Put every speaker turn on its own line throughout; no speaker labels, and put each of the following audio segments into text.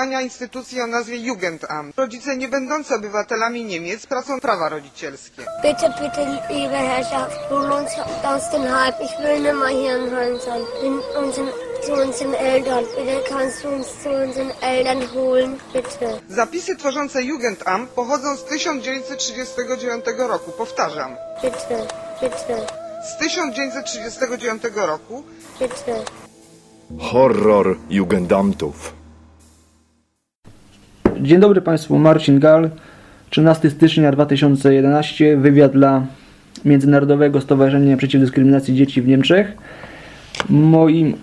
działania instytucji o nazwie Jugendamt. Rodzice nie będący obywatelami Niemiec tracą prawa rodzicielskie.
Bitte, bitte, liebe Herrschaft, hol uns aus dem Hype. Ich will nicht mehr hier in Holland sein. Bin unseren, zu unseren Eltern. Bitte kannst du uns zu unseren Eltern holen, bitte.
Zapisy tworzące Jugendamt pochodzą z 1939 roku. Powtarzam,
Bitte, bitte,
z 1939 roku
bitte.
Horror Jugendamtów.
Dzień dobry Państwu, Marcin Gal, 13 stycznia 2011, wywiad dla Międzynarodowego Stowarzyszenia Przeciw Dyskryminacji Dzieci w Niemczech. Moimi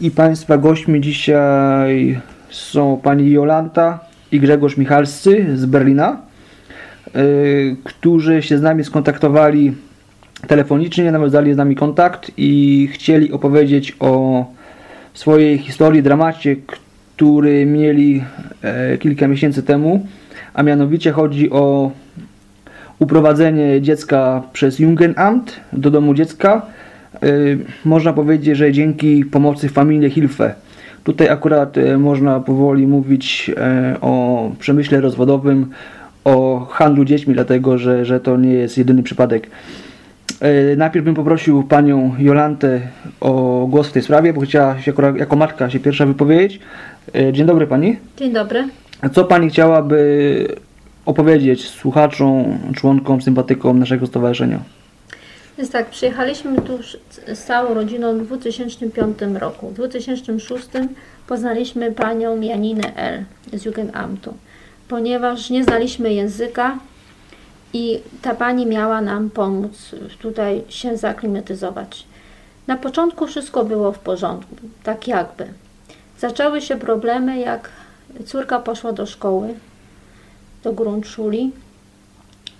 i Państwa gośćmi dzisiaj są pani Jolanta i Grzegorz Michalscy z Berlina, yy, którzy się z nami skontaktowali telefonicznie, nawiązali z nami kontakt i chcieli opowiedzieć o swojej historii, dramacie, który mieli e, kilka miesięcy temu, a mianowicie chodzi o uprowadzenie dziecka przez Jungenamt do domu dziecka. E, można powiedzieć, że dzięki pomocy Familie Hilfe. Tutaj akurat e, można powoli mówić o przemyśle rozwodowym, o handlu dziećmi, dlatego że, że to nie jest jedyny przypadek. Najpierw bym poprosił panią Jolantę o głos w tej sprawie, bo chciała się jako matka się pierwsza wypowiedzieć. E, Dzień dobry pani.
Dzień dobry.
Co pani chciałaby opowiedzieć słuchaczom, członkom, sympatykom naszego stowarzyszenia?
Więc tak, przyjechaliśmy tu z całą rodziną w 2005 roku. W 2006 poznaliśmy panią Janinę L. z Jugendamtu, ponieważ nie znaliśmy języka i ta pani miała nam pomóc tutaj się zaklimatyzować. Na początku wszystko było w porządku, tak jakby. Zaczęły się problemy, jak córka poszła do szkoły, do Grundschuli.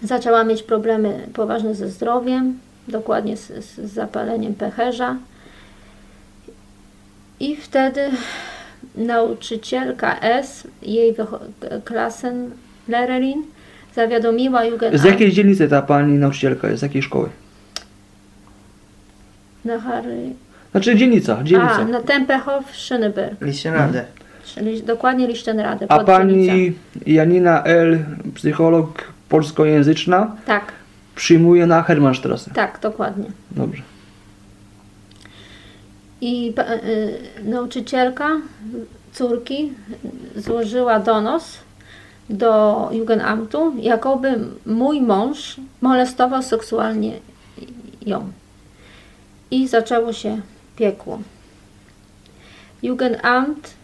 Zaczęła mieć problemy poważne ze zdrowiem, dokładnie z, z zapaleniem pęcherza. I wtedy nauczycielka S, jej Klassenlehrerin, zawiadomiła Jugendamt
Z jakiej dzielnicy ta pani nauczycielka jest? Z jakiej szkoły?
na Harry...
Znaczy dzielnica, dzielnica.
A, na Tempelhof Schöneberg,
Lichtenrade.
czyli dokładnie Lichtenrade.
A pani Janina L., psycholog polskojęzyczna,
Tak,
przyjmuje na Hermannstrasse.
tak, dokładnie.
Dobrze.
I y, nauczycielka córki złożyła donos do Jugendamtu, jakoby mój mąż molestował seksualnie ją. I zaczęło się piekło. Jugendamt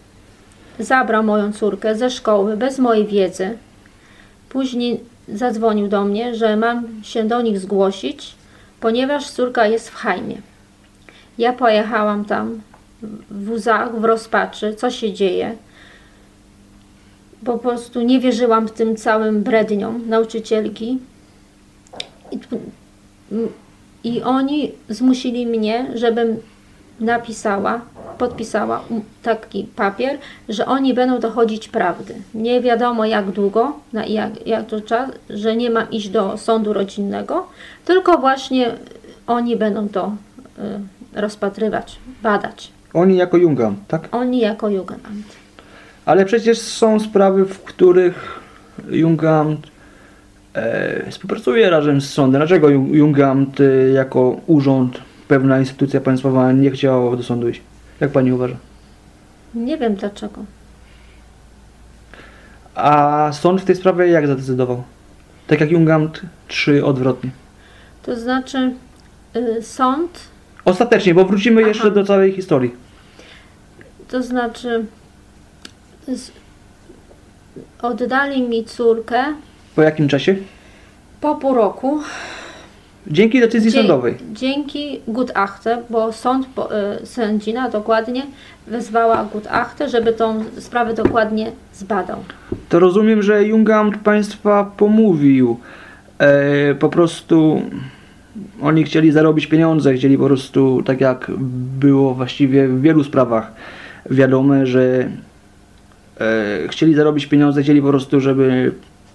zabrał moją córkę ze szkoły bez mojej wiedzy. Później zadzwonił do mnie, że mam się do nich zgłosić, ponieważ córka jest w hajmie. Ja pojechałam tam w łzach, w rozpaczy, co się dzieje. Po prostu nie wierzyłam tym całym bredniom nauczycielki. I, I oni zmusili mnie, żebym napisała, podpisała taki papier, że oni będą dochodzić prawdy. Nie wiadomo jak długo, na jak, jak to czas, że nie mam iść do sądu rodzinnego, tylko właśnie oni będą to y, rozpatrywać, badać.
Oni jako Jungam, tak?
Oni jako Jugendamt.
Ale przecież są sprawy, w których Jungamt e, współpracuje razem z sądem. Dlaczego Ju- Jungamt e, jako urząd, pewna instytucja państwowa nie chciał do sądu iść? Jak pani uważa?
Nie wiem dlaczego.
A sąd w tej sprawie jak zadecydował? Tak jak Jungamt, czy odwrotnie?
To znaczy y, sąd,
Ostatecznie, bo wrócimy
Aha.
jeszcze do całej historii.
to znaczy z, oddali mi córkę
Po jakim czasie?
po pół roku.
Dzięki decyzji
Dzie-
sądowej.
Dzięki Gutachtę, bo sąd, po- y, sędzina dokładnie wezwała Gutachtę, żeby tą sprawę dokładnie zbadał.
To rozumiem, że Jungamt państwa pomówił. E, po prostu oni chcieli zarobić pieniądze, chcieli po prostu, tak jak było właściwie w wielu sprawach wiadome, że e, chcieli zarobić pieniądze, chcieli po prostu, żeby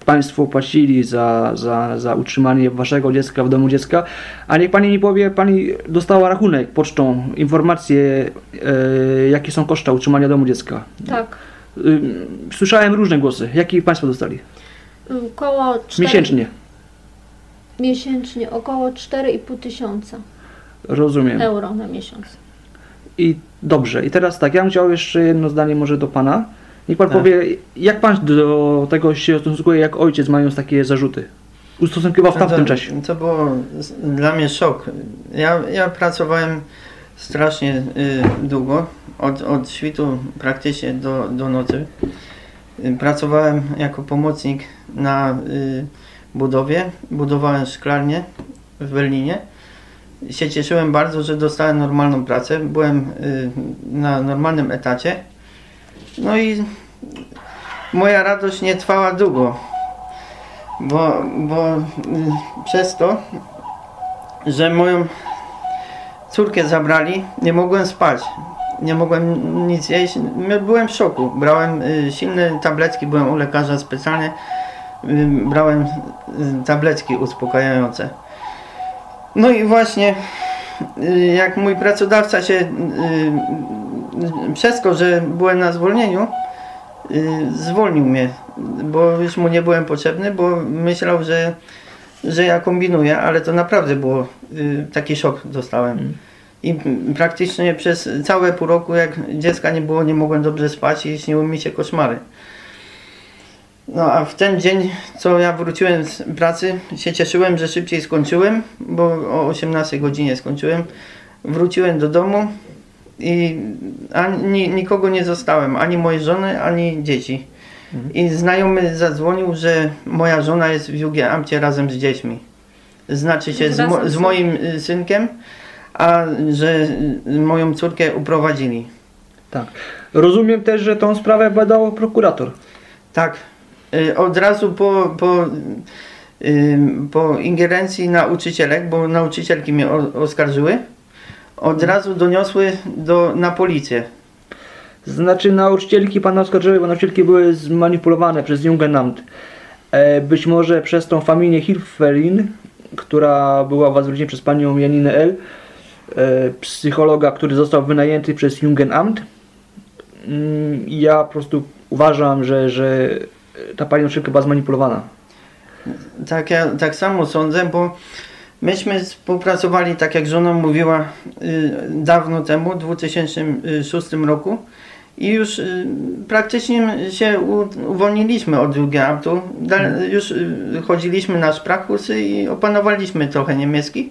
państwo płacili za, za, za utrzymanie waszego dziecka w domu dziecka. A niech pani mi powie, pani dostała rachunek pocztą, informacje, e, jakie są koszta utrzymania domu dziecka.
Tak,
Ym, Słyszałem różne głosy. Jakie Państwo dostali?
Około 4,
Miesięcznie.
Miesięcznie około 4,5 tysiąca
Rozumiem.
euro na miesiąc.
I dobrze. I teraz tak, ja bym chciał jeszcze jedno zdanie może do Pana. Niech Pan
Tak.
powie, jak Pan do tego się ustosunkuje, jak ojciec mając takie zarzuty? Ustosunkował w tamtym
to,
czasie.
To było dla mnie szok. Ja, ja pracowałem strasznie y, długo, od, od świtu praktycznie do, do nocy. Y, Pracowałem jako pomocnik na y, budowie, budowałem szklarnię w Berlinie. Się cieszyłem bardzo, że dostałem normalną pracę. Byłem y, na normalnym etacie. No i moja radość nie trwała długo bo, bo y, przez to, że moją córkę zabrali, nie mogłem spać. Nie mogłem nic jeść. Byłem w szoku. Brałem y, silne tabletki, byłem u lekarza specjalnie. Y, brałem tabletki uspokajające. No i właśnie jak mój pracodawca się przez to, że byłem na zwolnieniu, y, zwolnił mnie, bo już mu nie byłem potrzebny, bo myślał, że, że ja kombinuję, ale to naprawdę było y, taki szok dostałem. I p- praktycznie przez całe pół roku, jak dziecka nie było, nie mogłem dobrze spać i śniły mi się koszmary. No a w ten dzień, co ja wróciłem z pracy, się cieszyłem, że szybciej skończyłem, bo o 18 godzinie skończyłem. Wróciłem do domu i ani, nikogo nie zostałem, ani mojej żony, ani dzieci. I znajomy zadzwonił, że moja żona jest w Jugendamcie razem z dziećmi. Znaczy się z, mo- z moim y, synkiem, a że y, moją córkę uprowadzili.
Tak. Rozumiem też, że tą sprawę badał prokurator.
Tak. Y, Od razu po, po, po ingerencji nauczycielek, bo nauczycielki mnie oskarżyły, od razu doniosły do, na policję.
Znaczy nauczycielki Pana oskarżyły, bo nauczycielki były zmanipulowane przez Jugendamt. E, być może przez tą familię Hilferin, która była was rodzinie przez Panią Janinę L., e, psychologa, który został wynajęty przez Jugendamt. Mm, Ja po prostu uważam, że, że ta Pani nauczycielka była zmanipulowana.
Tak, ja tak samo sądzę, bo myśmy współpracowali, tak jak żona mówiła, y, dawno temu, w 2006 roku i już y, praktycznie się uwolniliśmy od Jugendamtu. Da, już y, chodziliśmy na sprachkursy i opanowaliśmy trochę niemiecki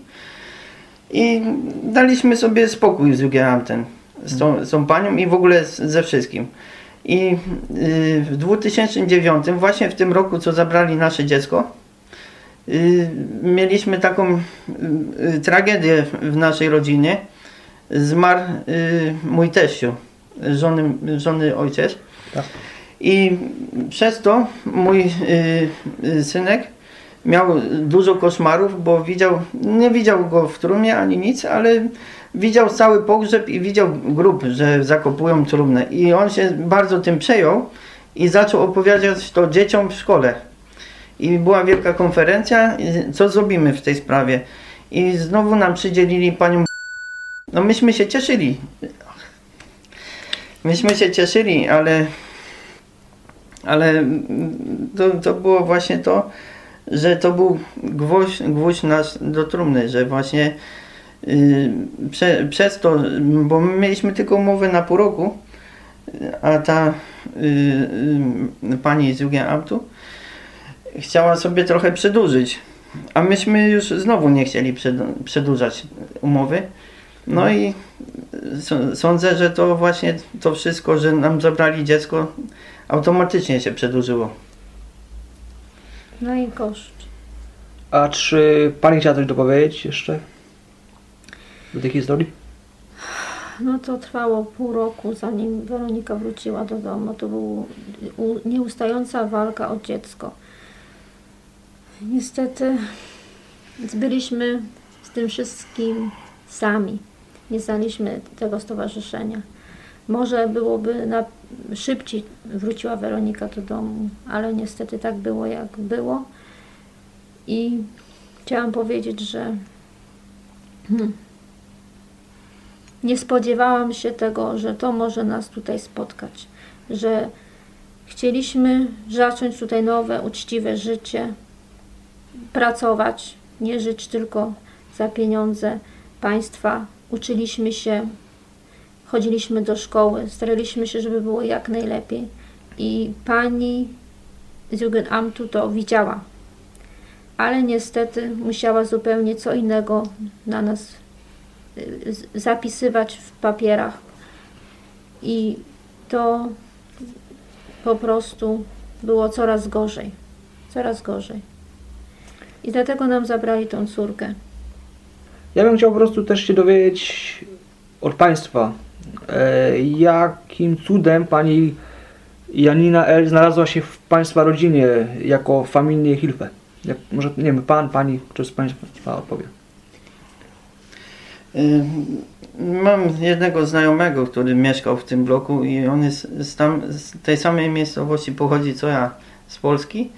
i daliśmy sobie spokój z Jugendamtem, z tą, z tą panią i w ogóle ze wszystkim. I y, w 2009, właśnie w tym roku, co zabrali nasze dziecko, y, mieliśmy taką y, y, tragedię w naszej rodzinie. Zmarł y, mój teściu, żony, żony ojciec.
Tak.
I przez to mój y, y, synek miał dużo koszmarów, bo widział, nie widział go w trumnie ani nic, ale widział cały pogrzeb i widział grób, że zakopują trumnę. I on się bardzo tym przejął i zaczął opowiadać to dzieciom w szkole. I była wielka konferencja, co zrobimy w tej sprawie. I znowu nam przydzielili panią. No myśmy się cieszyli. Myśmy się cieszyli, ale ale to, to było właśnie to, że to był gwóźdź, gwóźdź nas do trumny, że właśnie yy, prze, przez to, bo my mieliśmy tylko umowę na pół roku, a ta yy, yy, pani z Jugendamtu chciała sobie trochę przedłużyć, a myśmy już znowu nie chcieli przed- przedłużać umowy. No i s- sądzę, że to właśnie to wszystko, że nam zabrali dziecko, automatycznie się przedłużyło.
No i koszt.
A czy Pani chciała coś dopowiedzieć jeszcze do tej historii?
No to trwało pół roku, zanim Weronika wróciła do domu. To była nieustająca walka o dziecko. Niestety byliśmy z tym wszystkim sami. Nie znaliśmy tego stowarzyszenia. Może byłoby na, szybciej wróciła Weronika do domu, ale niestety tak było jak było. I chciałam powiedzieć, że hmm, nie spodziewałam się tego, że to może nas tutaj spotkać, że Chcieliśmy zacząć tutaj nowe, uczciwe życie, pracować, nie żyć tylko za pieniądze państwa. Uczyliśmy się, chodziliśmy do szkoły, staraliśmy się, żeby było jak najlepiej. I pani z Jugendamtu to widziała. Ale niestety musiała zupełnie co innego na nas y, zapisywać w papierach. I to po prostu było coraz gorzej. Coraz gorzej. I dlatego nam zabrali tą córkę.
Ja bym chciał po prostu też się dowiedzieć od Państwa, e, jakim cudem Pani Janina L. znalazła się w Państwa rodzinie jako familię Hilfe. Jak, może, nie wiem, Pan, Pani, czy z Państwa odpowie.
Mam jednego znajomego, który mieszkał w tym bloku i on jest z, tam, z tej samej miejscowości pochodzi co ja z Polski.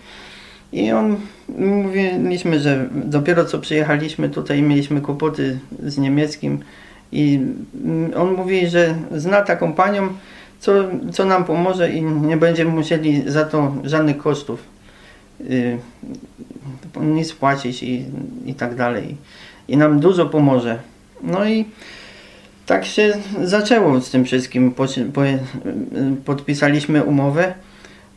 I on mówiliśmy, że dopiero co przyjechaliśmy tutaj mieliśmy kłopoty z niemieckim i on mówi, że zna taką panią, co, co nam pomoże i nie będziemy musieli za to żadnych kosztów y, nic płacić i, i tak dalej. I nam dużo pomoże. No i tak się zaczęło z tym wszystkim. Po, po, podpisaliśmy umowę,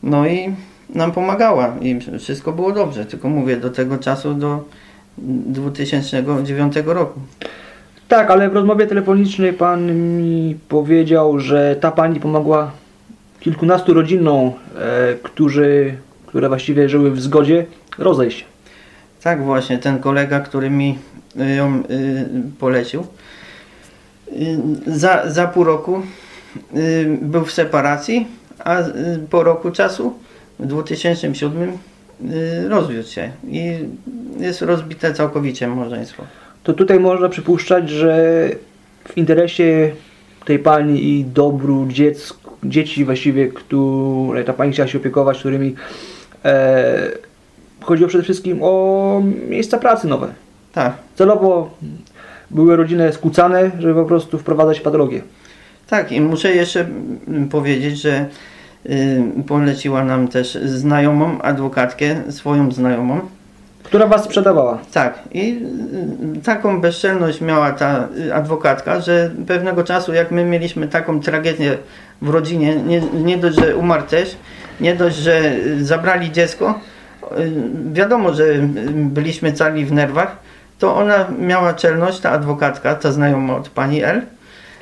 no i nam pomagała i wszystko było dobrze. Tylko mówię, do tego czasu, do 2009 roku.
Tak, ale w rozmowie telefonicznej Pan mi powiedział, że ta Pani pomogła kilkunastu rodzinom, e, którzy, które właściwie żyły w zgodzie, rozejść.
Tak właśnie, ten kolega, który mi y, ją y, polecił, y, za, za pół roku y, był w separacji, a po roku czasu, w 2007 y, rozwiódł się i jest rozbite całkowicie małżeństwo.
to tutaj można przypuszczać, że w interesie tej pani i dobru dziecku, dzieci właściwie, które ta pani chciała się opiekować, którymi e, chodziło przede wszystkim o miejsca pracy nowe.
Tak,
Celowo były rodziny skłócane, żeby po prostu wprowadzać patologię.
tak i muszę jeszcze powiedzieć, że poleciła nam też znajomą adwokatkę, swoją znajomą,
Która was sprzedawała.
Tak, i y, taką bezczelność miała ta y, adwokatka, że pewnego czasu, jak my mieliśmy taką tragedię w rodzinie, nie, nie dość, że umarł też, nie dość, że y, zabrali dziecko, y, wiadomo, że y, byliśmy cali w nerwach, to ona miała czelność, ta adwokatka, ta znajoma od pani L,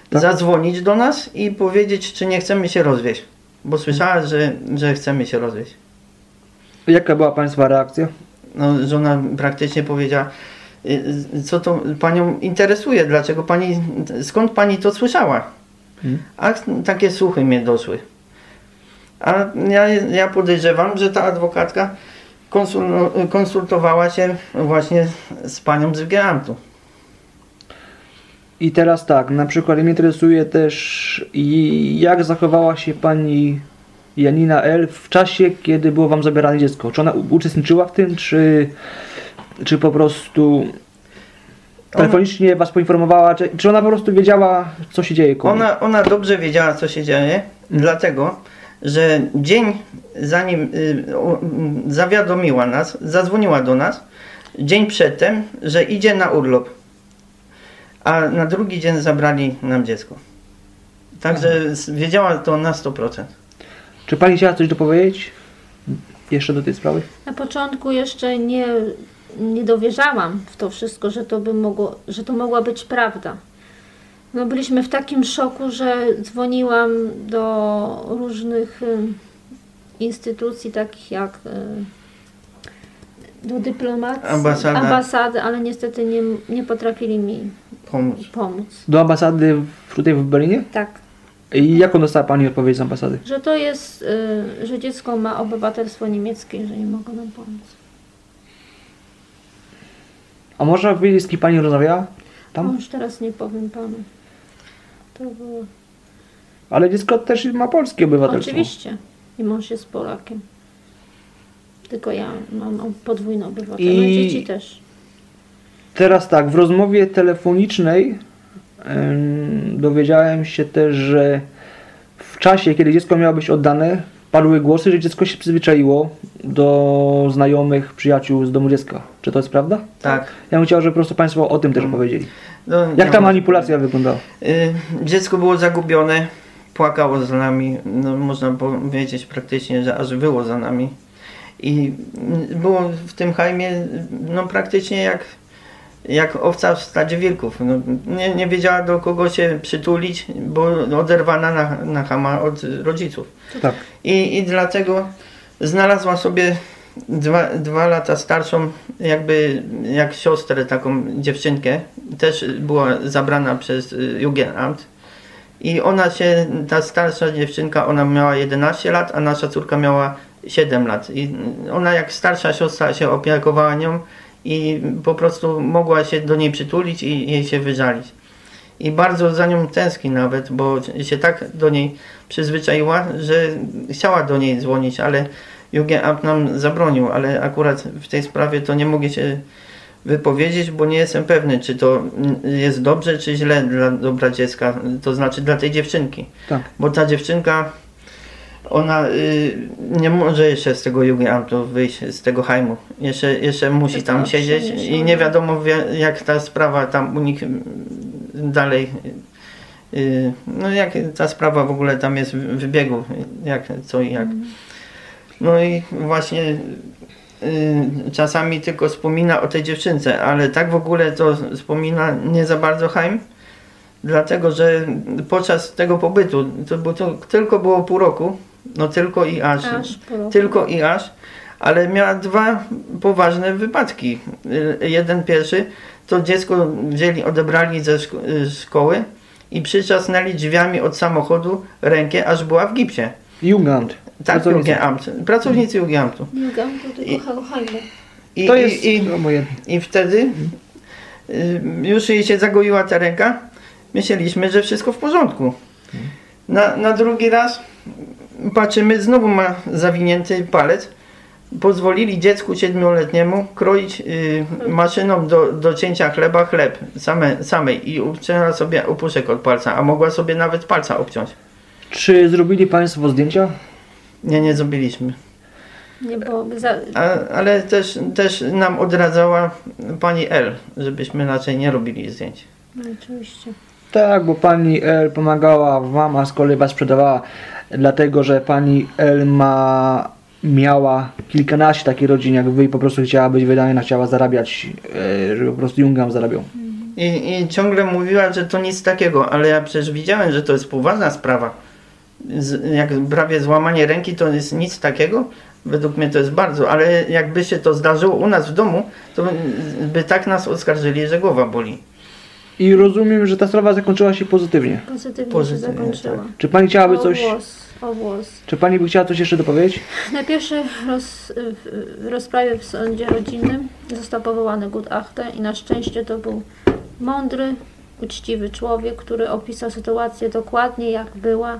Tak.
zadzwonić do nas i powiedzieć, czy nie chcemy się rozwieść, bo słyszała, że, że chcemy się rozwieść.
Jaka była państwa reakcja?
No, żona praktycznie powiedziała, y, y, co to panią interesuje, dlaczego pani, skąd pani to słyszała?
Hmm.
A takie słuchy mnie doszły. A ja, ja podejrzewam, że ta adwokatka konsul, konsultowała się właśnie z panią z Geamtu.
I teraz tak, na przykład mnie interesuje też jak zachowała się pani Janina L. w czasie, kiedy było wam zabierane dziecko. Czy ona uczestniczyła w tym, czy, czy po prostu telefonicznie was poinformowała, czy, czy ona po prostu wiedziała, co się dzieje?
Ona, ona dobrze wiedziała, co się dzieje, dlatego, że dzień zanim y, o, mm, zawiadomiła nas, zadzwoniła do nas, dzień przedtem, że idzie na urlop. A na drugi dzień zabrali nam dziecko. Także s- wiedziała to na 100%.
Czy pani chciała coś dopowiedzieć? Jeszcze do tej sprawy?
Na początku jeszcze nie, nie dowierzałam w to wszystko, że to by mogło, że to mogła być prawda. No byliśmy w takim szoku, że dzwoniłam do różnych instytucji, takich jak do dyplomacji,
Ambasada.
ambasady, ale niestety nie, nie potrafili mi
Pomóc.
pomóc.
Do ambasady w, tutaj w Berlinie?
Tak,
I jaką dostała pani odpowiedź z ambasady?
że to jest, y, że dziecko ma obywatelstwo niemieckie, że nie mogą nam pomóc.
A można powiedzieć, z kim pani rozmawiała?
No
Tam?
już teraz nie powiem panu. To było...
Ale dziecko też ma polskie obywatelstwo.
Oczywiście. I mąż jest Polakiem. Tylko ja mam podwójne obywatelstwo.
I-
No i dzieci też.
Teraz tak, w rozmowie telefonicznej em, dowiedziałem się też, że w czasie, kiedy dziecko miało być oddane, padły głosy, że dziecko się przyzwyczaiło do znajomych, przyjaciół z domu dziecka. Czy to jest prawda?
Tak.
Ja bym chciał, żeby po prostu Państwo o tym też powiedzieli.
No,
Jak
ja
ta manipulacja wyglądała?
Y, Dziecko było zagubione, płakało z nami, no, można powiedzieć praktycznie, że aż było za nami. I było w tym hajmie no, praktycznie jak, jak owca w stadzie wilków. No, nie, nie wiedziała do kogo się przytulić, bo oderwana na, na chama od rodziców.
Tak.
I, I dlatego znalazła sobie dwa, dwa lata starszą, jakby jak siostrę, taką dziewczynkę. Też była zabrana przez y, Jugendamt. I ona się, ta starsza dziewczynka, ona miała 11 lat, a nasza córka miała 7 lat. I ona jak starsza siostra się opiekowała nią i po prostu mogła się do niej przytulić i jej się wyżalić. I bardzo za nią tęskni nawet, bo się tak do niej przyzwyczaiła, że chciała do niej dzwonić, ale Jugendamt nam zabronił, ale akurat w tej sprawie to nie mogę się wypowiedzieć, bo nie jestem pewny, czy to jest dobrze, czy źle dla dobra dziecka, to znaczy dla tej dziewczynki.
Tak.
Bo ta dziewczynka, ona y, nie może jeszcze z tego Jugendamtu wyjść, z tego hajmu. Jeszcze, jeszcze musi tam siedzieć i nie wiadomo jak ta sprawa tam u nich mm, dalej, y, no jak ta sprawa w ogóle tam jest w w biegu, jak, co i jak. No i właśnie y, czasami tylko wspomina o tej dziewczynce, ale tak w ogóle to wspomina nie za bardzo Haim, dlatego że podczas tego pobytu, to, było, to tylko było pół roku, no tylko i aż,
Aż
tylko i aż, ale miała dwa poważne wypadki. Jeden pierwszy, to dziecko wzięli, odebrali ze szko- y, szkoły i przyczasnęli drzwiami od samochodu rękę, aż była w gipsie.
Jugendamt.
Tak. Jugendamt. Pracownicy Jugendamtu.
Jugendamt to
I-
tylko.
I,
To jest
i, i. I wtedy y, już jej się zagoiła ta ręka. Myśleliśmy, że wszystko w porządku. Na, na drugi raz patrzymy, znowu ma zawinięty palec. Pozwolili dziecku siedmioletniemu kroić y, maszyną do, do cięcia chleba chleb same, samej i obcięła sobie opuszek od palca, a mogła sobie nawet palca obciąć.
Czy zrobili Państwo zdjęcia?
Nie, nie zrobiliśmy.
Nie, bo za,
A, ale też, też nam odradzała pani L, żebyśmy raczej nie robili zdjęć.
no, oczywiście.
Tak, bo pani L pomagała wam, a z kolei was sprzedawała, dlatego że pani L ma, miała kilkanaście takich rodzin jak wy i po prostu chciała być wydana, chciała zarabiać, e, żeby po prostu Jungam zarabiał.
I, I ciągle mówiła, że to nic takiego, ale ja przecież widziałem, że to jest poważna sprawa. Z, jak prawie złamanie ręki to jest nic takiego. Według mnie to jest bardzo, ale jakby się to zdarzyło u nas w domu, to by tak nas oskarżyli, że głowa boli.
I rozumiem, że ta sprawa zakończyła się pozytywnie.
Pozytywnie,
Pozytywnie,
się zakończyła.
tak.
Czy pani chciałaby
O
coś,
włos, o włos.
czy pani by chciała coś jeszcze dopowiedzieć?
Na pierwszej roz, w- w rozprawie w sądzie rodzinnym został powołany Gutachter i na szczęście to był mądry, uczciwy człowiek, który opisał sytuację dokładnie jak była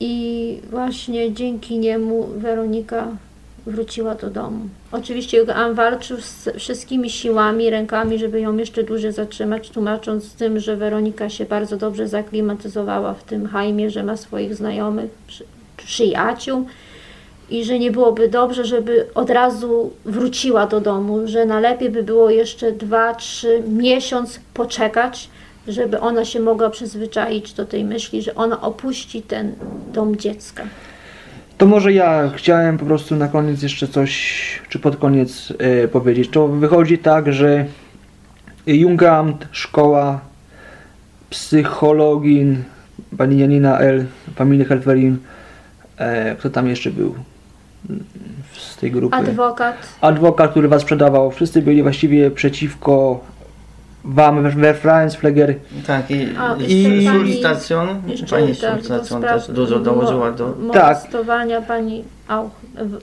i właśnie dzięki niemu Weronika wróciła do domu. Oczywiście Jogan walczył z wszystkimi siłami, rękami, żeby ją jeszcze dłużej zatrzymać, tłumacząc z tym, że Weronika się bardzo dobrze zaklimatyzowała w tym hajmie, że ma swoich znajomych, przy, przyjaciół i że nie byłoby dobrze, żeby od razu wróciła do domu, że najlepiej by było jeszcze dwa, trzy miesiąc poczekać, żeby ona się mogła przyzwyczaić do tej myśli, że ona opuści ten dom dziecka.
To może ja chciałem po prostu na koniec jeszcze coś, czy pod koniec e, powiedzieć. To wychodzi tak, że Jungamt, szkoła, psychologin, pani Janina L, familia Helferin, e, kto tam jeszcze był mm, z tej grupy?
Adwokat,
Adwokat, który was sprzedawał. Wszyscy byli właściwie przeciwko wam we, we Fleger.
Tak, i,
A,
i
jeszcze pani-
pani
tak,
też dużo dołożyła do...
Tak.
molestowania pani Auch,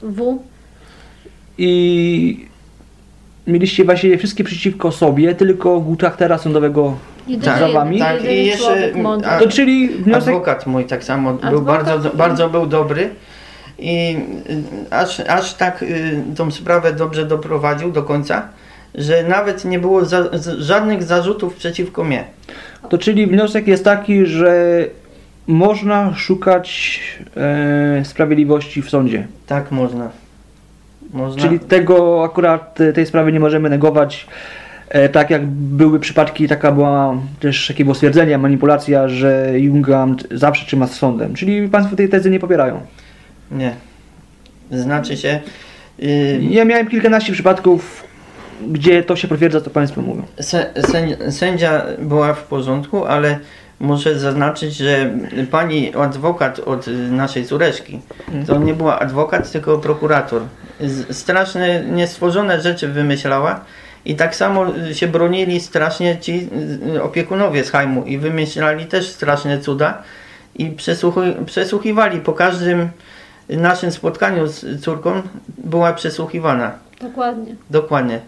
W.
I mieliście właściwie wszystkie przeciwko sobie, tylko Gutachtera sądowego
Jedyny,
Tak,
za wami?
tak, i jeszcze- a-
To czyli wniosek
Adwokat mój tak samo był
Adwokat?
bardzo, bardzo był dobry i y, aż, aż tak y, tą sprawę dobrze doprowadził do końca, że nawet nie było za, żadnych zarzutów przeciwko mnie.
To czyli wniosek jest taki, że można szukać e, sprawiedliwości w sądzie.
Tak można. Można.
Czyli tego akurat e, tej sprawy nie możemy negować. E, tak jak były przypadki, taka była też takie było stwierdzenie, manipulacja, że Jungamt zawsze trzyma z sądem. Czyli Państwo tej tezy nie popierają.
Nie. Znaczy się. y,
Ja miałem kilkanaście przypadków, gdzie to się potwierdza, co Państwo mówią.
Sędzia, była w porządku, ale muszę zaznaczyć, że pani adwokat od naszej córeczki to nie była adwokat, tylko prokurator. Straszne, niestworzone rzeczy wymyślała i tak samo się bronili strasznie ci y, opiekunowie z Hajmu i wymyślali też straszne cuda i przesłuchiwali po każdym naszym spotkaniu z córką była przesłuchiwana.
Dokładnie.
Dokładnie.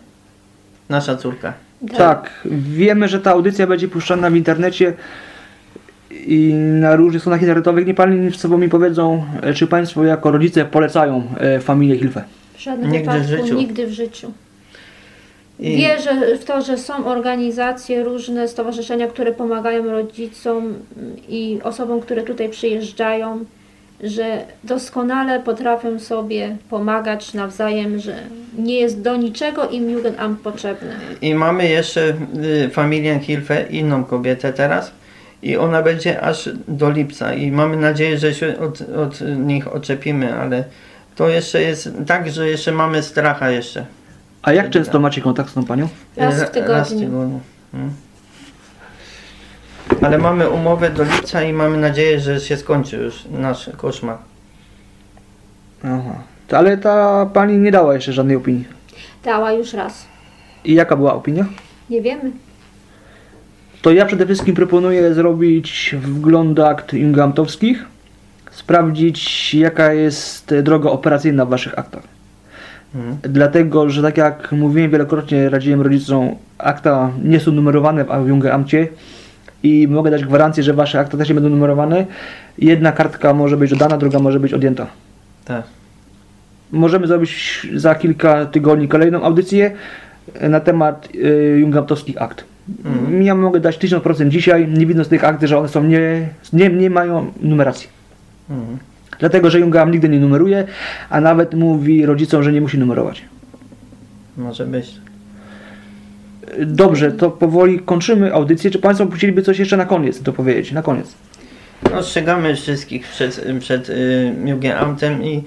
Nasza córka.
Tak, wiemy, że ta audycja będzie puszczana w internecie i na różnych stronach internetowych. Nie Państwo mi powiedzą, e, czy Państwo jako rodzice polecają e, familię Hilfe.
W żadnym
Nigdy w
wypadku,
życiu.
nigdy w życiu.
I-
Wierzę w to, że są organizacje, różne stowarzyszenia, które pomagają rodzicom i osobom, które tutaj przyjeżdżają, że doskonale potrafią sobie pomagać nawzajem, że nie jest do niczego im Jugendamt potrzebny.
I mamy jeszcze y, familię Hilfe, inną kobietę teraz. I ona będzie aż do lipca. I mamy nadzieję, że się od, od nich odczepimy, ale to jeszcze jest tak, że jeszcze mamy stracha jeszcze.
A jak często macie kontakt z tą Panią?
Raz w
Ra- Raz w
tygodniu.
tygodniu. Ale mamy umowę do lipca i mamy nadzieję, że się skończy już nasz koszmar.
Aha. To- Ale ta Pani nie dała jeszcze żadnej opinii.
Dała już raz.
I jaka była opinia?
Nie wiemy.
To ja przede wszystkim proponuję zrobić wgląd akt jungamtowskich, sprawdzić jaka jest droga operacyjna w Waszych aktach.
Mhm.
Dlatego, że tak jak mówiłem wielokrotnie, radziłem rodzicom, akta nie są numerowane w Jungamcie i mogę dać gwarancję, że Wasze akta też nie będą numerowane. Jedna kartka może być dodana, druga może być odjęta.
Tak.
Możemy zrobić za kilka tygodni kolejną audycję e, na temat y, jungamtowskich akt.
Mhm.
Ja mogę dać 1000% dzisiaj, nie widząc tych akt, że one są nie, nie, nie mają numeracji.
Mhm.
Dlatego, że Jungam nigdy nie numeruje, a nawet mówi rodzicom, że nie musi numerować.
Może być.
Dobrze, to powoli kończymy audycję. Czy Państwo chcieliby coś jeszcze na koniec dopowiedzieć? Na koniec.
Ostrzegamy wszystkich przed, przed y, Jugendamtem i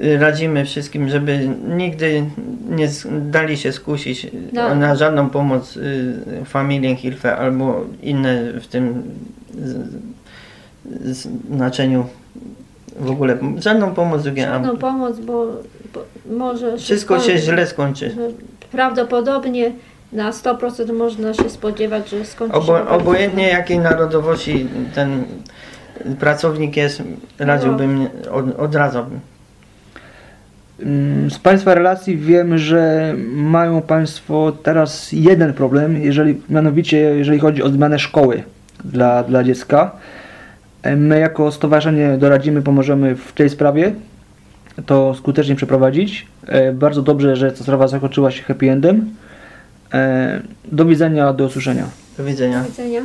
y, radzimy wszystkim, żeby nigdy nie dali się skusić
No.
na żadną pomoc y, familię Hilfe albo inne w tym z, z, znaczeniu w ogóle. Żadną pomoc
Żadną
Jugendamtu.
pomoc, bo, bo może
Wszystko się
skończy-
źle skończy.
Prawdopodobnie na 100% można się spodziewać, że skończy się
Obo, obojętnie jakiej narodowości ten pracownik jest, radziłbym, od, odradzałbym.
Mm, Z Państwa relacji wiem, że mają Państwo teraz jeden problem, jeżeli, mianowicie jeżeli chodzi o zmianę szkoły dla, dla dziecka. E, My jako stowarzyszenie doradzimy, pomożemy w tej sprawie to skutecznie przeprowadzić. E, Bardzo dobrze, że ta sprawa zakończyła się happy endem. E, Do widzenia, do usłyszenia.
Do widzenia.
Do widzenia.